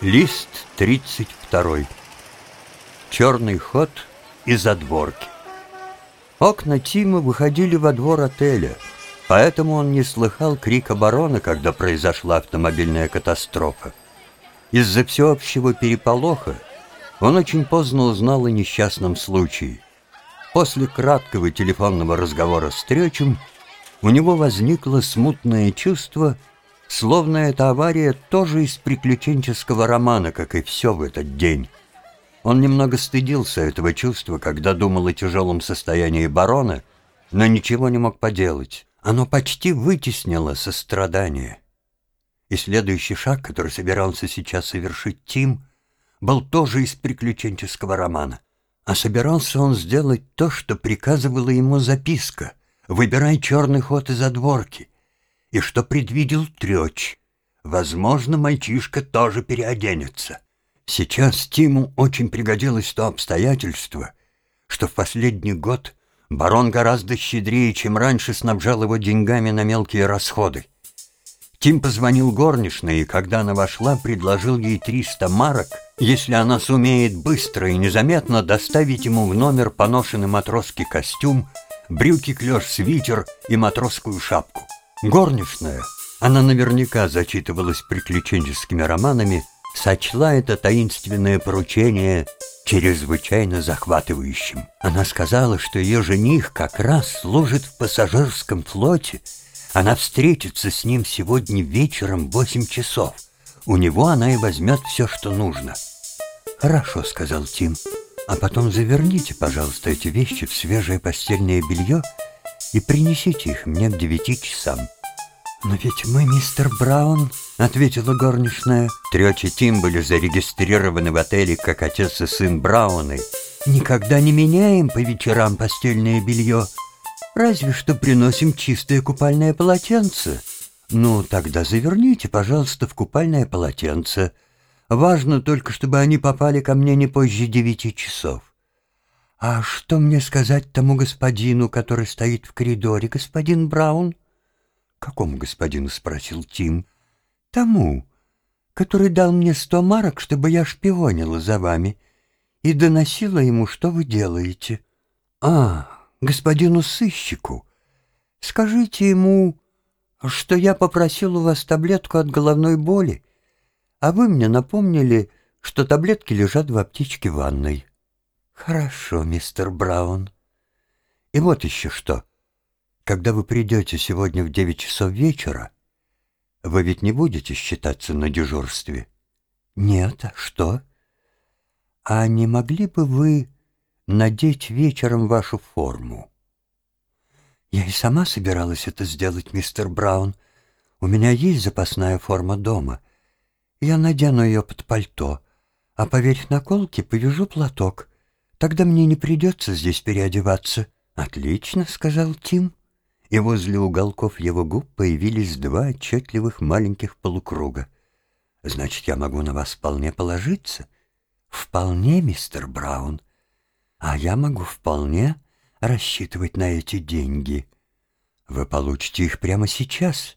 Лист 32. Черный ход из задворки. Окна Тима выходили во двор отеля, поэтому он не слыхал крика барона, когда произошла автомобильная катастрофа. Из-за всеобщего переполоха он очень поздно узнал о несчастном случае. После краткого телефонного разговора с Тречем у него возникло смутное чувство – Словно эта авария тоже из приключенческого романа, как и все в этот день. Он немного стыдился этого чувства, когда думал о тяжелом состоянии барона, но ничего не мог поделать. Оно почти вытеснило сострадание. И следующий шаг, который собирался сейчас совершить Тим, был тоже из приключенческого романа. А собирался он сделать то, что приказывала ему записка «Выбирай черный ход из одворки» и что предвидел Трёч. Возможно, мальчишка тоже переоденется. Сейчас Тиму очень пригодилось то обстоятельство, что в последний год барон гораздо щедрее, чем раньше, снабжал его деньгами на мелкие расходы. Тим позвонил горничной, и когда она вошла, предложил ей 300 марок, если она сумеет быстро и незаметно доставить ему в номер поношенный матросский костюм, брюки-клёш-свитер и матросскую шапку. Горничная, она наверняка зачитывалась приключенческими романами, сочла это таинственное поручение чрезвычайно захватывающим. Она сказала, что ее жених как раз служит в пассажирском флоте. Она встретится с ним сегодня вечером в восемь часов. У него она и возьмет все, что нужно. «Хорошо», — сказал Тим. «А потом заверните, пожалуйста, эти вещи в свежее постельное белье и принесите их мне к девяти часам». «Но ведь мы, мистер Браун», — ответила горничная. Трёч и Тим были зарегистрированы в отеле как отец и сын Брауны. «Никогда не меняем по вечерам постельное белье, разве что приносим чистое купальное полотенце». «Ну, тогда заверните, пожалуйста, в купальное полотенце. Важно только, чтобы они попали ко мне не позже девяти часов». «А что мне сказать тому господину, который стоит в коридоре, господин Браун?» «Какому господину?» — спросил Тим. «Тому, который дал мне сто марок, чтобы я шпионила за вами и доносила ему, что вы делаете». «А, господину сыщику. Скажите ему, что я попросил у вас таблетку от головной боли, а вы мне напомнили, что таблетки лежат в аптечке ванной». «Хорошо, мистер Браун. И вот еще что. Когда вы придете сегодня в девять часов вечера, вы ведь не будете считаться на дежурстве?» «Нет, а что?» «А не могли бы вы надеть вечером вашу форму?» «Я и сама собиралась это сделать, мистер Браун. У меня есть запасная форма дома. Я надену ее под пальто, а поверх наколки повяжу платок». Тогда мне не придется здесь переодеваться. Отлично, сказал Тим. И возле уголков его губ появились два отчетливых маленьких полукруга. Значит, я могу на вас вполне положиться? Вполне, мистер Браун. А я могу вполне рассчитывать на эти деньги. Вы получите их прямо сейчас.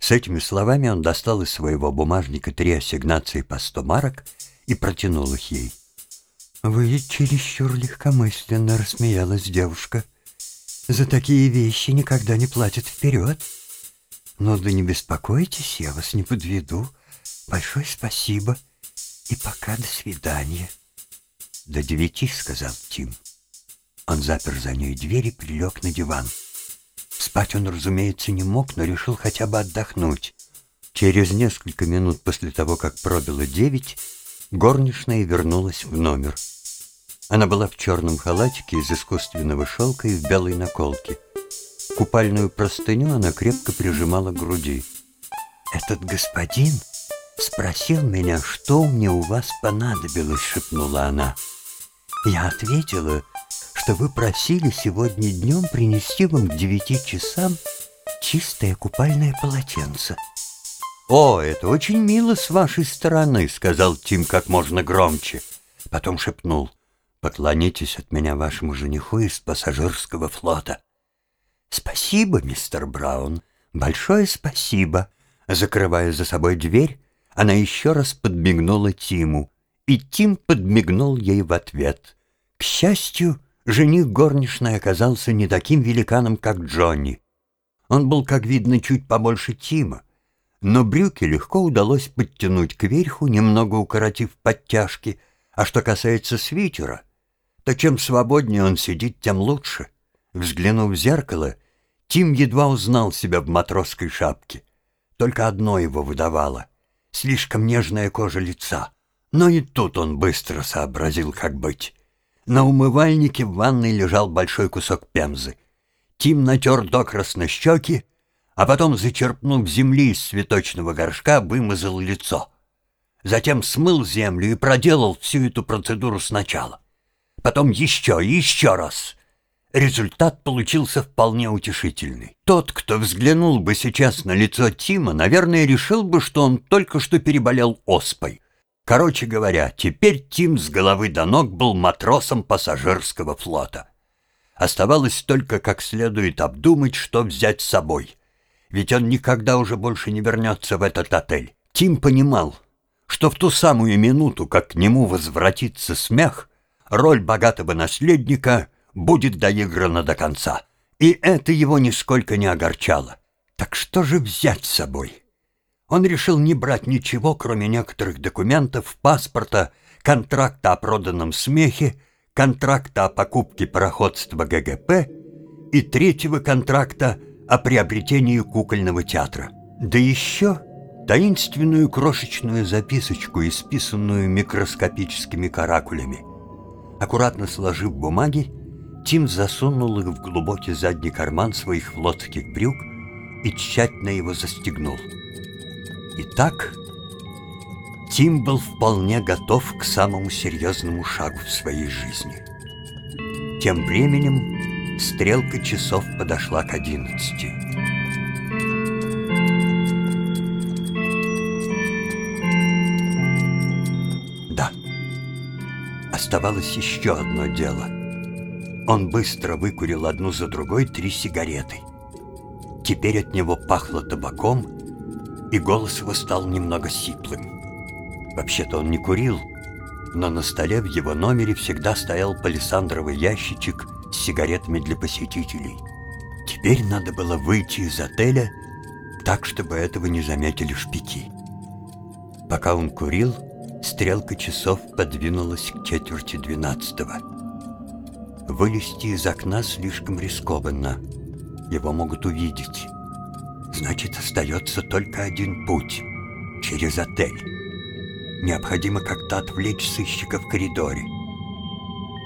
С этими словами он достал из своего бумажника три ассигнации по сто марок и протянул их ей. «Вы чересчур легкомысленно», — рассмеялась девушка. «За такие вещи никогда не платят вперед. Но да не беспокойтесь, я вас не подведу. Большое спасибо. И пока до свидания». «До девяти», — сказал Тим. Он запер за ней дверь и прилег на диван. Спать он, разумеется, не мог, но решил хотя бы отдохнуть. Через несколько минут после того, как пробило девять, горничная вернулась в номер. Она была в черном халатике из искусственного шелка и в белой наколке. Купальную простыню она крепко прижимала к груди. «Этот господин спросил меня, что мне у вас понадобилось», — шепнула она. «Я ответила, что вы просили сегодня днем принести вам к девяти часам чистое купальное полотенце». «О, это очень мило с вашей стороны», — сказал Тим как можно громче. Потом шепнул. Поклонитесь от меня вашему жениху из пассажирского флота. Спасибо, мистер Браун, большое спасибо. Закрывая за собой дверь, Она еще раз подмигнула Тиму, и Тим подмигнул ей в ответ. К счастью, жених горничной оказался не таким великаном, как Джонни. Он был, как видно, чуть побольше Тима, но брюки легко удалось подтянуть кверху, немного укоротив подтяжки, а что касается свитера, то чем свободнее он сидит, тем лучше. Взглянув в зеркало, Тим едва узнал себя в матросской шапке. Только одно его выдавало — слишком нежная кожа лица. Но и тут он быстро сообразил, как быть. На умывальнике в ванной лежал большой кусок пемзы. Тим натер докрасно щеки, а потом, зачерпнув земли из цветочного горшка, вымазал лицо. Затем смыл землю и проделал всю эту процедуру сначала. Потом еще и еще раз. Результат получился вполне утешительный. Тот, кто взглянул бы сейчас на лицо Тима, наверное, решил бы, что он только что переболел оспой. Короче говоря, теперь Тим с головы до ног был матросом пассажирского флота. Оставалось только как следует обдумать, что взять с собой. Ведь он никогда уже больше не вернется в этот отель. Тим понимал, что в ту самую минуту, как к нему возвратится смех, роль богатого наследника будет доиграна до конца. И это его нисколько не огорчало. Так что же взять с собой? Он решил не брать ничего, кроме некоторых документов, паспорта, контракта о проданном смехе, контракта о покупке пароходства ГГП и третьего контракта о приобретении кукольного театра. Да еще таинственную крошечную записочку, исписанную микроскопическими каракулями. Аккуратно сложив бумаги, Тим засунул их в глубокий задний карман своих флотских брюк и тщательно его застегнул. Итак, Тим был вполне готов к самому серьезному шагу в своей жизни. Тем временем стрелка часов подошла к одиннадцати. Да, оставалось еще одно дело — он быстро выкурил одну за другой три сигареты. Теперь от него пахло табаком, и голос его стал немного сиплым. Вообще-то он не курил, но на столе в его номере всегда стоял палисандровый ящичек с сигаретами для посетителей. Теперь надо было выйти из отеля так, чтобы этого не заметили шпики. Пока он курил, стрелка часов подвинулась к четверти двенадцатого. Вылезти из окна слишком рискованно. Его могут увидеть. Значит, остается только один путь — через отель. Необходимо как-то отвлечь сыщика в коридоре.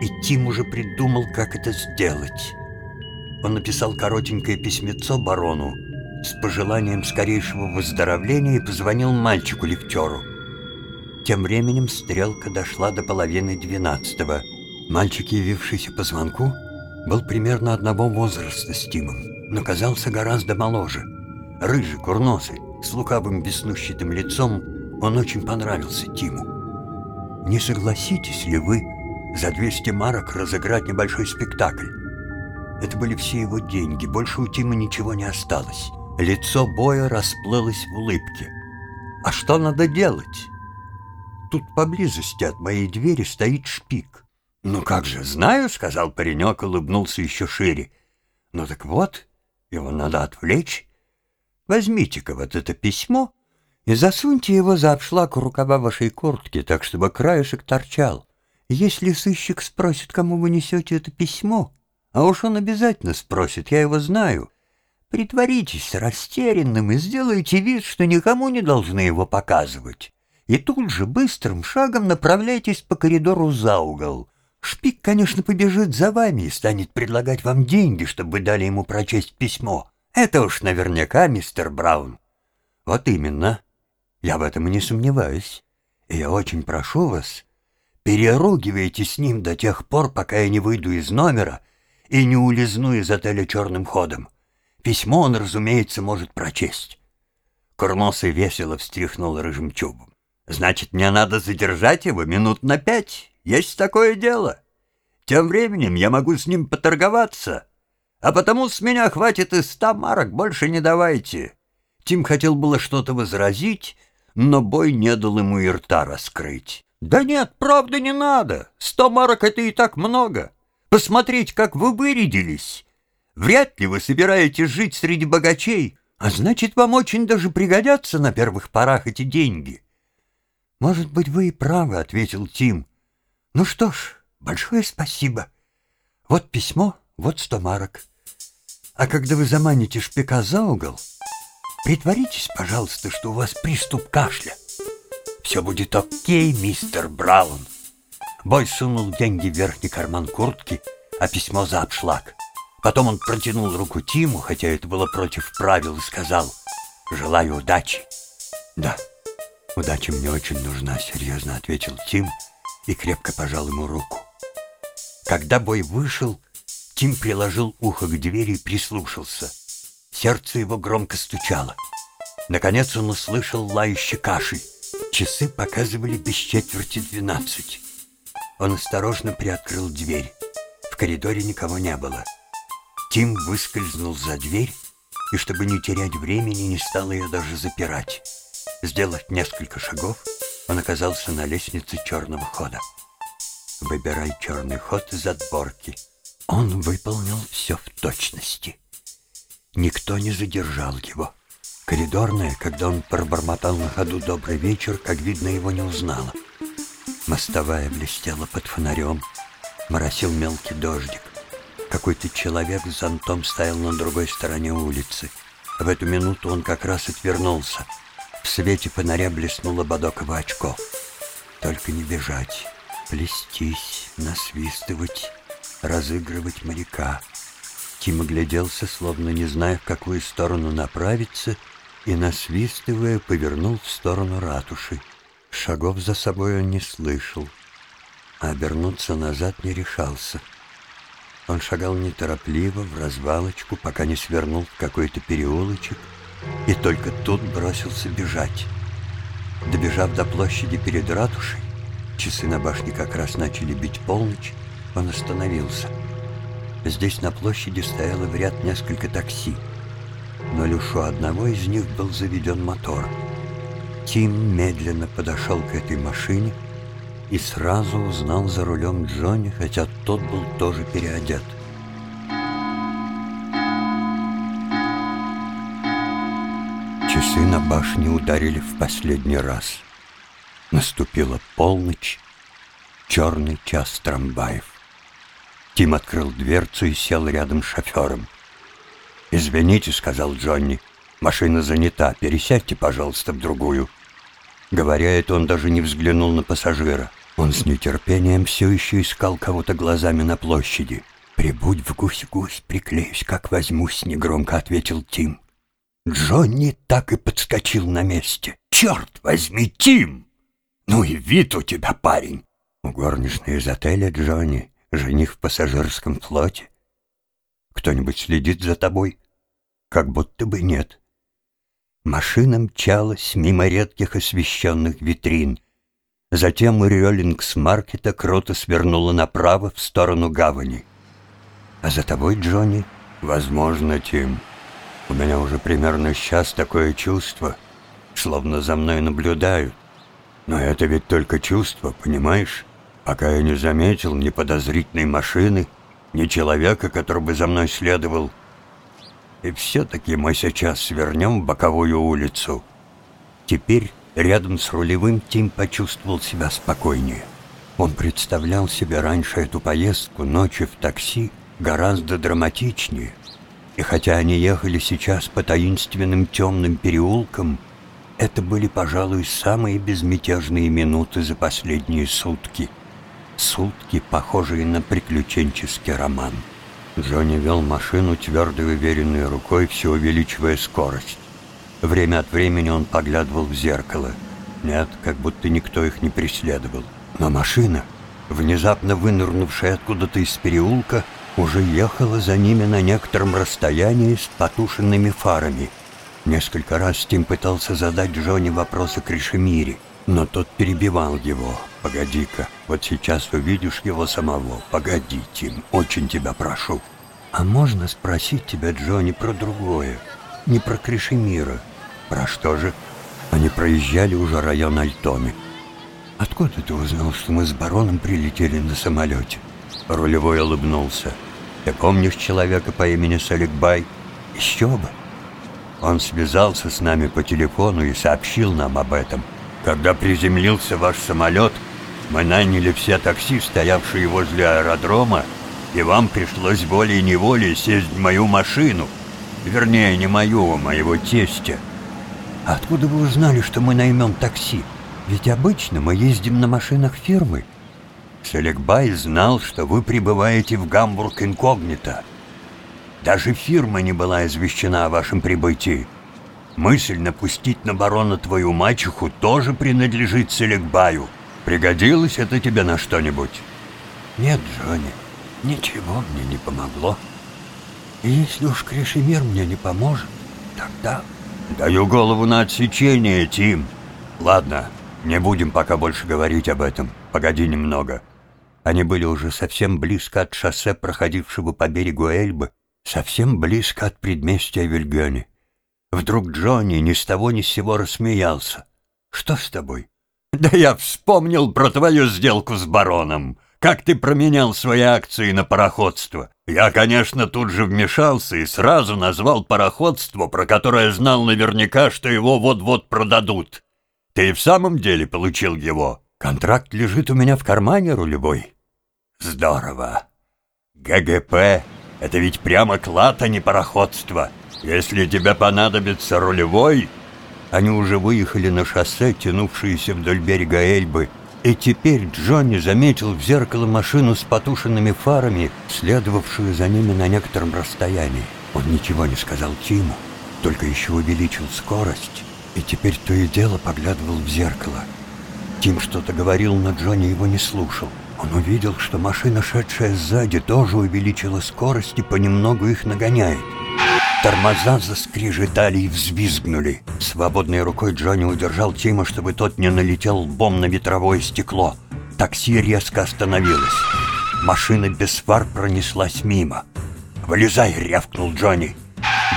И Тим уже придумал, как это сделать. Он написал коротенькое письмецо барону с пожеланием скорейшего выздоровления и позвонил мальчику-лифтеру. Тем временем стрелка дошла до половины двенадцатого — Мальчик, явившийся по звонку, был примерно одного возраста с Тимом, но казался гораздо моложе. Рыжий, курносый, с лукавым веснущатым лицом, он очень понравился Тиму. Не согласитесь ли вы за 200 марок разыграть небольшой спектакль? Это были все его деньги, больше у Тима ничего не осталось. Лицо Боя расплылось в улыбке. «А что надо делать?» «Тут поблизости от моей двери стоит шпик. «Ну как же, знаю», — сказал паренек, улыбнулся еще шире. «Ну так вот, его надо отвлечь. Возьмите-ка вот это письмо и засуньте его за обшлаг рукава вашей куртки, так чтобы краешек торчал. Если сыщик спросит, кому вы несете это письмо, а уж он обязательно спросит, я его знаю, притворитесь растерянным и сделайте вид, что никому не должны его показывать. И тут же быстрым шагом направляйтесь по коридору за угол». Шпик, конечно, побежит за вами и станет предлагать вам деньги, чтобы вы дали ему прочесть письмо. Это уж наверняка, мистер Браун. Вот именно. Я в этом и не сомневаюсь. И я очень прошу вас, переругивайте с ним до тех пор, пока я не выйду из номера и не улизну из отеля черным ходом. Письмо он, разумеется, может прочесть. Курносый весело встряхнул рыжим чубом. «Значит, мне надо задержать его минут на пять?» Есть такое дело. Тем временем я могу с ним поторговаться, а потому с меня хватит и ста марок, больше не давайте». Тим хотел было что-то возразить, но бой не дал ему и рта раскрыть. «Да нет, правда не надо. Сто марок — это и так много. Посмотреть, как вы вырядились. Вряд ли вы собираетесь жить среди богачей, а значит, вам очень даже пригодятся на первых порах эти деньги». «Может быть, вы и правы», — ответил Тим. «Ну что ж, большое спасибо. Вот письмо, вот сто марок. А когда вы заманите шпика за угол, притворитесь, пожалуйста, что у вас приступ кашля. Все будет окей, мистер Браун». Бой сунул деньги в верхний карман куртки, а письмо за обшлаг. Потом он протянул руку Тиму, хотя это было против правил, и сказал «Желаю удачи». «Да, удача мне очень нужна», — серьезно ответил Тим и крепко пожал ему руку. Когда бой вышел, Тим приложил ухо к двери и прислушался. Сердце его громко стучало. Наконец он услышал лающий кашель. Часы показывали без четверти двенадцать. Он осторожно приоткрыл дверь. В коридоре никого не было. Тим выскользнул за дверь и, чтобы не терять времени, не стал ее даже запирать. Сделав несколько шагов, он оказался на лестнице черного хода. Выбирай черный ход из отборки. Он выполнил все в точности. Никто не задержал его. Коридорная, когда он пробормотал на ходу «добрый вечер», как видно, его не узнала. Мостовая блестела под фонарем. Моросил мелкий дождик. Какой-то человек с зонтом стоял на другой стороне улицы. В эту минуту он как раз отвернулся. В свете фонаря блеснуло ободок его очков. Только не бежать, плестись, насвистывать, разыгрывать моряка. Тим огляделся, словно не зная, в какую сторону направиться, и, насвистывая, повернул в сторону ратуши. Шагов за собой он не слышал, а обернуться назад не решался. Он шагал неторопливо, в развалочку, пока не свернул в какой-то переулочек, и только тут бросился бежать. Добежав до площади перед ратушей, часы на башне как раз начали бить полночь, он остановился. Здесь на площади стояло в ряд несколько такси, но лишь у одного из них был заведен мотор — Тим медленно подошел к этой машине и сразу узнал за рулем Джонни, хотя тот был тоже переодет. Часы на башне ударили в последний раз. Наступила полночь, черный час трамваев. Тим открыл дверцу и сел рядом с шофером. «Извините», — сказал Джонни, — «машина занята, пересядьте, пожалуйста, в другую». Говоря это, он даже не взглянул на пассажира. Он с нетерпением все еще искал кого-то глазами на площади. «Прибудь в гусь-гусь, приклеюсь, как возьмусь», — негромко ответил Тим. Джонни так и подскочил на месте. «Черт возьми, Тим! Ну и вид у тебя, парень!» У горничной из отеля Джонни, жених в пассажирском флоте. «Кто-нибудь следит за тобой?» «Как будто бы нет». Машина мчалась мимо редких освещенных витрин. Затем у Рёллингс-маркета круто свернула направо в сторону гавани. «А за тобой, Джонни?» «Возможно, Тим. У меня уже примерно сейчас такое чувство, словно за мной наблюдают. Но это ведь только чувство, понимаешь? Пока я не заметил ни подозрительной машины, ни человека, который бы за мной следовал, и все-таки мы сейчас свернем в боковую улицу. Теперь рядом с рулевым Тим почувствовал себя спокойнее. Он представлял себе раньше эту поездку ночью в такси гораздо драматичнее. И хотя они ехали сейчас по таинственным темным переулкам, это были, пожалуй, самые безмятежные минуты за последние сутки. Сутки, похожие на приключенческий роман. Джонни вел машину твердой уверенной рукой, все увеличивая скорость. Время от времени он поглядывал в зеркало. Нет, как будто никто их не преследовал. Но машина, внезапно вынырнувшая откуда-то из переулка, уже ехала за ними на некотором расстоянии с потушенными фарами. Несколько раз Тим пытался задать Джонни вопрос о Кришемире, но тот перебивал его. «Погоди-ка, вот сейчас увидишь его самого. Погоди, Тим, очень тебя прошу». «А можно спросить тебя, Джонни, про другое? Не про Кришемира?» «Про что же?» Они проезжали уже район Альтоны. «Откуда ты узнал, что мы с бароном прилетели на самолете?» Рулевой улыбнулся. «Ты помнишь человека по имени Саликбай?» «Еще бы!» Он связался с нами по телефону и сообщил нам об этом. Когда приземлился ваш самолет, мы наняли все такси, стоявшие возле аэродрома, и вам пришлось волей-неволей сесть в мою машину. Вернее, не мою, а моего тестя. Откуда вы узнали, что мы наймем такси? Ведь обычно мы ездим на машинах фирмы. Селекбай знал, что вы прибываете в Гамбург инкогнито. Даже фирма не была извещена о вашем прибытии. Мысль напустить на барона твою мачеху тоже принадлежит Селекбаю. Пригодилось это тебе на что-нибудь? Нет, Джонни, ничего мне не помогло. И если уж Кришемир мне не поможет, тогда... Даю голову на отсечение, Тим. Ладно, не будем пока больше говорить об этом. Погоди немного. Они были уже совсем близко от шоссе, проходившего по берегу Эльбы, совсем близко от предместья Вильгёни. Вдруг Джонни ни с того ни с сего рассмеялся. «Что с тобой?» «Да я вспомнил про твою сделку с бароном. Как ты променял свои акции на пароходство. Я, конечно, тут же вмешался и сразу назвал пароходство, про которое знал наверняка, что его вот-вот продадут. Ты в самом деле получил его? Контракт лежит у меня в кармане рулевой». «Здорово. ГГП — это ведь прямо клад, а не пароходство». «Если тебе понадобится рулевой...» Они уже выехали на шоссе, тянувшееся вдоль берега Эльбы, и теперь Джонни заметил в зеркало машину с потушенными фарами, следовавшую за ними на некотором расстоянии. Он ничего не сказал Тиму, только еще увеличил скорость, и теперь то и дело поглядывал в зеркало. Тим что-то говорил, но Джонни его не слушал. Он увидел, что машина, шедшая сзади, тоже увеличила скорость и понемногу их нагоняет. Тормоза заскрежетали и взвизгнули. Свободной рукой Джонни удержал Тима, чтобы тот не налетел лбом на ветровое стекло. Такси резко остановилось. Машина без фар пронеслась мимо. «Вылезай!» — рявкнул Джонни.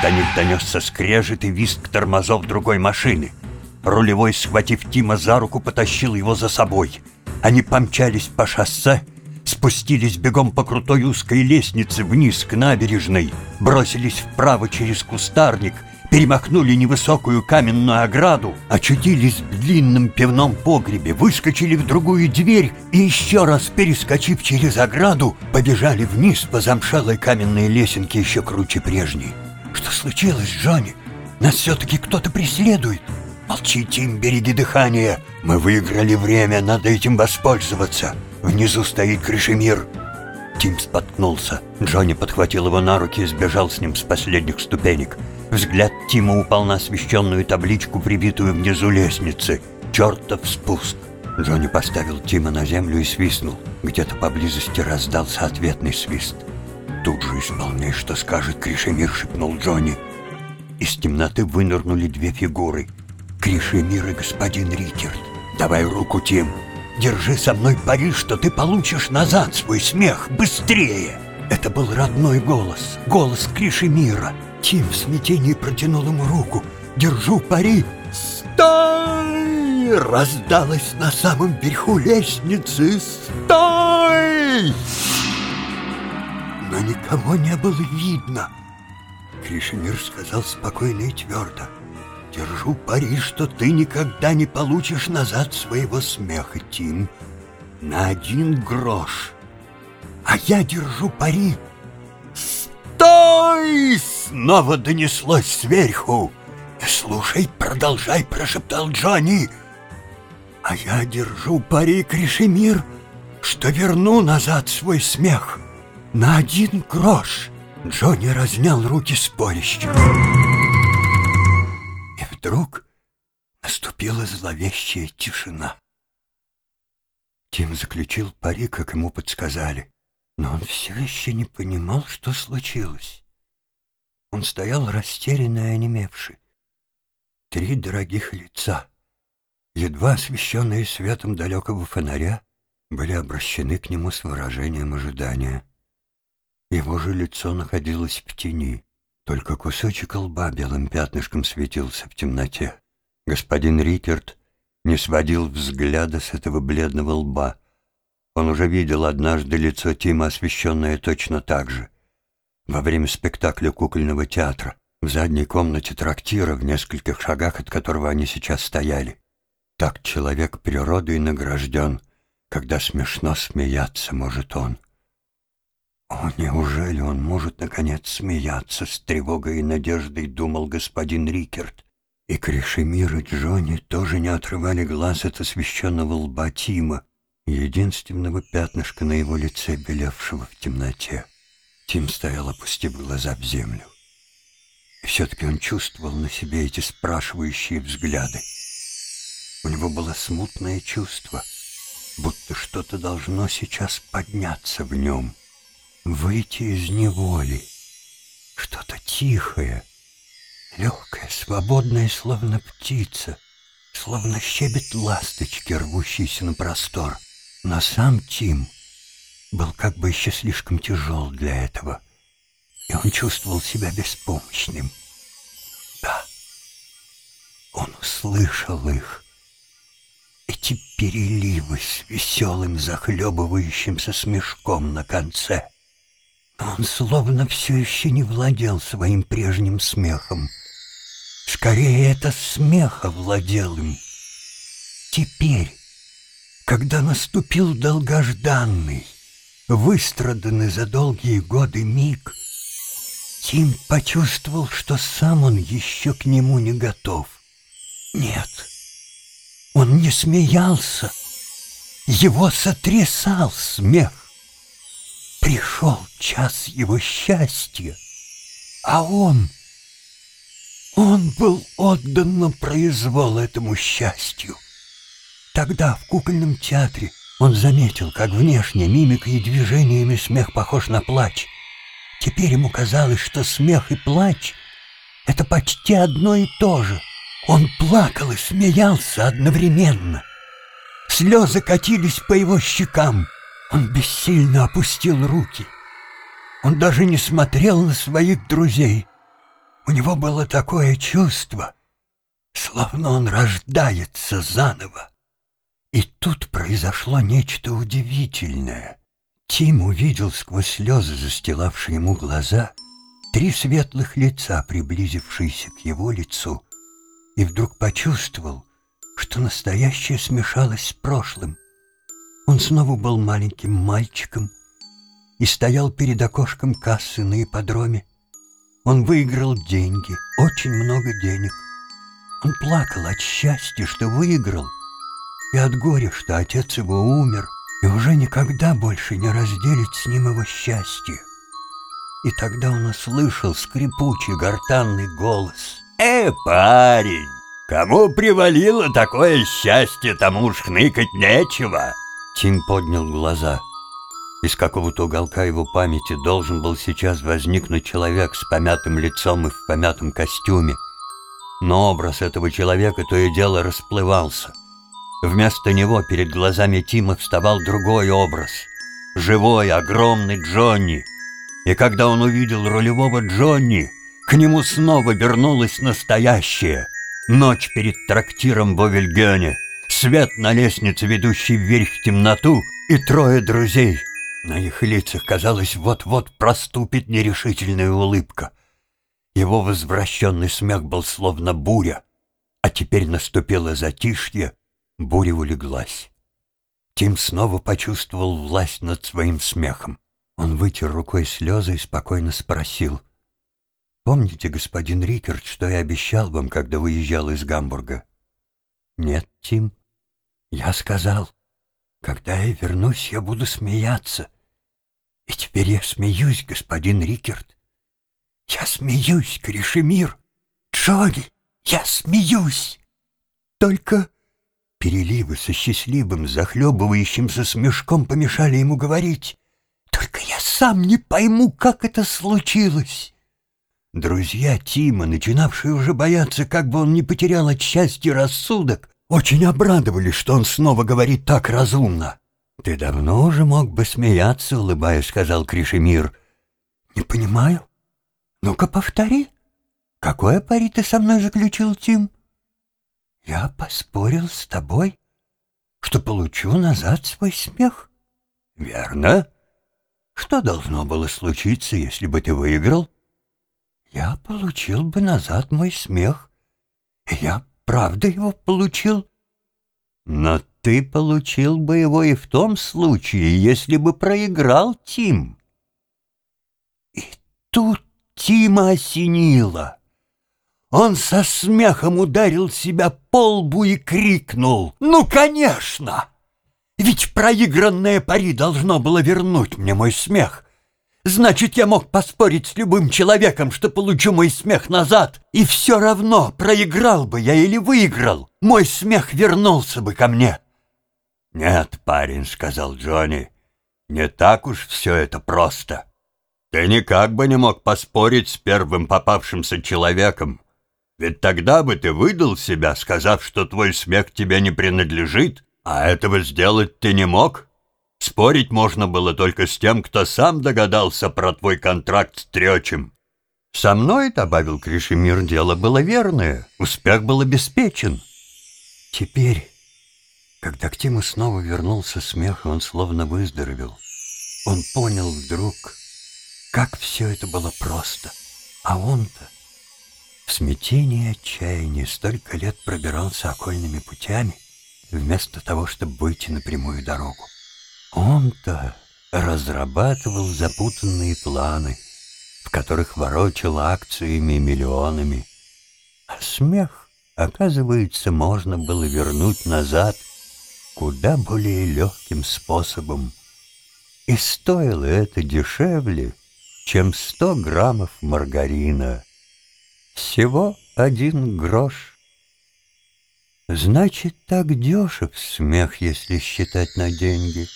До них донесся скрежет и визг тормозов другой машины. Рулевой, схватив Тима за руку, потащил его за собой. Они помчались по шоссе, спустились бегом по крутой узкой лестнице вниз к набережной, бросились вправо через кустарник, перемахнули невысокую каменную ограду, очутились в длинном пивном погребе, выскочили в другую дверь и еще раз, перескочив через ограду, побежали вниз по замшалой каменной лесенке еще круче прежней. «Что случилось, Джонни? Нас все-таки кто-то преследует!» «Молчи, Тим, береги дыхание! Мы выиграли время, надо этим воспользоваться!» Внизу стоит Крышемир!» Тим споткнулся. Джонни подхватил его на руки и сбежал с ним с последних ступенек. Взгляд Тима упал на освещенную табличку, прибитую внизу лестницы. «Чертов спуск!» Джонни поставил Тима на землю и свистнул. Где-то поблизости раздался ответный свист. «Тут же исполняй, что скажет Кришемир», — шепнул Джонни. Из темноты вынырнули две фигуры. Кришемир и господин Рикерт. «Давай руку, Тим!» Держи со мной пари, что ты получишь назад свой смех быстрее!» Это был родной голос, голос Криши Мира. Тим в смятении протянул ему руку. «Держу пари!» «Стой!» Раздалось на самом верху лестницы. «Стой!» Но никого не было видно. Кришемир сказал спокойно и твердо. Держу пари, что ты никогда не получишь назад своего смеха, Тим. На один грош. А я держу пари. «Стой!» — снова донеслось сверху. «Слушай, продолжай», — прошептал Джонни. «А я держу пари, Кришемир, что верну назад свой смех. На один грош». Джонни разнял руки спорящим вдруг наступила зловещая тишина. Тим заключил пари, как ему подсказали, но он все еще не понимал, что случилось. Он стоял растерянный и онемевший. Три дорогих лица, едва освещенные светом далекого фонаря, были обращены к нему с выражением ожидания. Его же лицо находилось в тени. Только кусочек лба белым пятнышком светился в темноте. Господин Рикерт не сводил взгляда с этого бледного лба. Он уже видел однажды лицо Тима, освещенное точно так же. Во время спектакля кукольного театра, в задней комнате трактира, в нескольких шагах от которого они сейчас стояли. Так человек природой награжден, когда смешно смеяться может он. «О, неужели он может, наконец, смеяться?» С тревогой и надеждой думал господин Рикерт. И Кришемир и Джонни тоже не отрывали глаз от освещенного лба Тима, единственного пятнышка на его лице, белевшего в темноте. Тим стоял, опустив глаза в землю. Все-таки он чувствовал на себе эти спрашивающие взгляды. У него было смутное чувство, будто что-то должно сейчас подняться в нем — выйти из неволи. Что-то тихое, легкое, свободное, словно птица, словно щебет ласточки, рвущейся на простор. Но сам Тим был как бы еще слишком тяжел для этого, и он чувствовал себя беспомощным. Да, он услышал их. Эти переливы с веселым захлебывающимся смешком на конце — он словно все еще не владел своим прежним смехом. Скорее, это смех овладел им. Теперь, когда наступил долгожданный, выстраданный за долгие годы миг, Тим почувствовал, что сам он еще к нему не готов. Нет, он не смеялся, его сотрясал смех. Пришел час его счастья, а он... Он был отдан на произвол этому счастью. Тогда в кукольном театре он заметил, как внешне мимикой и движениями смех похож на плач. Теперь ему казалось, что смех и плач — это почти одно и то же. Он плакал и смеялся одновременно. Слезы катились по его щекам — он бессильно опустил руки. Он даже не смотрел на своих друзей. У него было такое чувство, словно он рождается заново. И тут произошло нечто удивительное. Тим увидел сквозь слезы, застилавшие ему глаза, три светлых лица, приблизившиеся к его лицу, и вдруг почувствовал, что настоящее смешалось с прошлым. Он снова был маленьким мальчиком и стоял перед окошком кассы на ипподроме. Он выиграл деньги, очень много денег. Он плакал от счастья, что выиграл, и от горя, что отец его умер, и уже никогда больше не разделит с ним его счастье. И тогда он услышал скрипучий гортанный голос. «Э, парень, кому привалило такое счастье, тому уж хныкать нечего!» Тим поднял глаза. Из какого-то уголка его памяти должен был сейчас возникнуть человек с помятым лицом и в помятом костюме. Но образ этого человека то и дело расплывался. Вместо него перед глазами Тима вставал другой образ. Живой, огромный Джонни. И когда он увидел рулевого Джонни, к нему снова вернулась настоящая ночь перед трактиром в Овельгёне — свет на лестнице, ведущей вверх в темноту, и трое друзей. На их лицах, казалось, вот-вот проступит нерешительная улыбка. Его возвращенный смех был словно буря, а теперь наступило затишье, буря улеглась. Тим снова почувствовал власть над своим смехом. Он вытер рукой слезы и спокойно спросил. «Помните, господин Рикерт, что я обещал вам, когда выезжал из Гамбурга?» «Нет, Тим», я сказал, когда я вернусь, я буду смеяться. И теперь я смеюсь, господин Рикерт. Я смеюсь, Кришемир. Джоги, я смеюсь. Только переливы со счастливым, захлебывающимся смешком помешали ему говорить. Только я сам не пойму, как это случилось. Друзья Тима, начинавшие уже бояться, как бы он не потерял от счастья рассудок, очень обрадовались, что он снова говорит так разумно. «Ты давно уже мог бы смеяться», — улыбаясь, сказал Кришемир. «Не понимаю. Ну-ка повтори. Какое пари ты со мной заключил, Тим?» Я поспорил с тобой, что получу назад свой смех. Верно? Что должно было случиться, если бы ты выиграл? Я получил бы назад мой смех. Я правда его получил. Но ты получил бы его и в том случае, если бы проиграл Тим. И тут Тима осенило. Он со смехом ударил себя по лбу и крикнул. «Ну, конечно! Ведь проигранное пари должно было вернуть мне мой смех. Значит, я мог поспорить с любым человеком, что получу мой смех назад, и все равно, проиграл бы я или выиграл, мой смех вернулся бы ко мне». «Нет, парень», — сказал Джонни, — «не так уж все это просто. Ты никак бы не мог поспорить с первым попавшимся человеком. Ведь тогда бы ты выдал себя, сказав, что твой смех тебе не принадлежит, а этого сделать ты не мог. Спорить можно было только с тем, кто сам догадался про твой контракт с Тречем. Со мной, — добавил Кришемир, — дело было верное, успех был обеспечен. Теперь, когда к Тиму снова вернулся смех, он словно выздоровел, он понял вдруг, как все это было просто. А он-то в смятении и отчаянии столько лет пробирался окольными путями, вместо того, чтобы выйти на прямую дорогу. Он-то разрабатывал запутанные планы, в которых ворочал акциями миллионами. А смех, оказывается, можно было вернуть назад куда более легким способом. И стоило это дешевле, чем сто граммов маргарина — всего один грош. Значит, так дешев смех, если считать на деньги.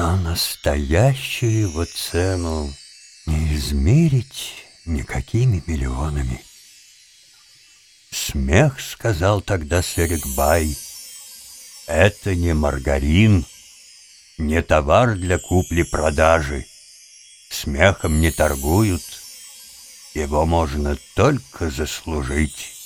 Но настоящую цену не измерить никакими миллионами. Смех, сказал тогда Серик Бай, это не маргарин, не товар для купли-продажи. Смехом не торгуют, его можно только заслужить.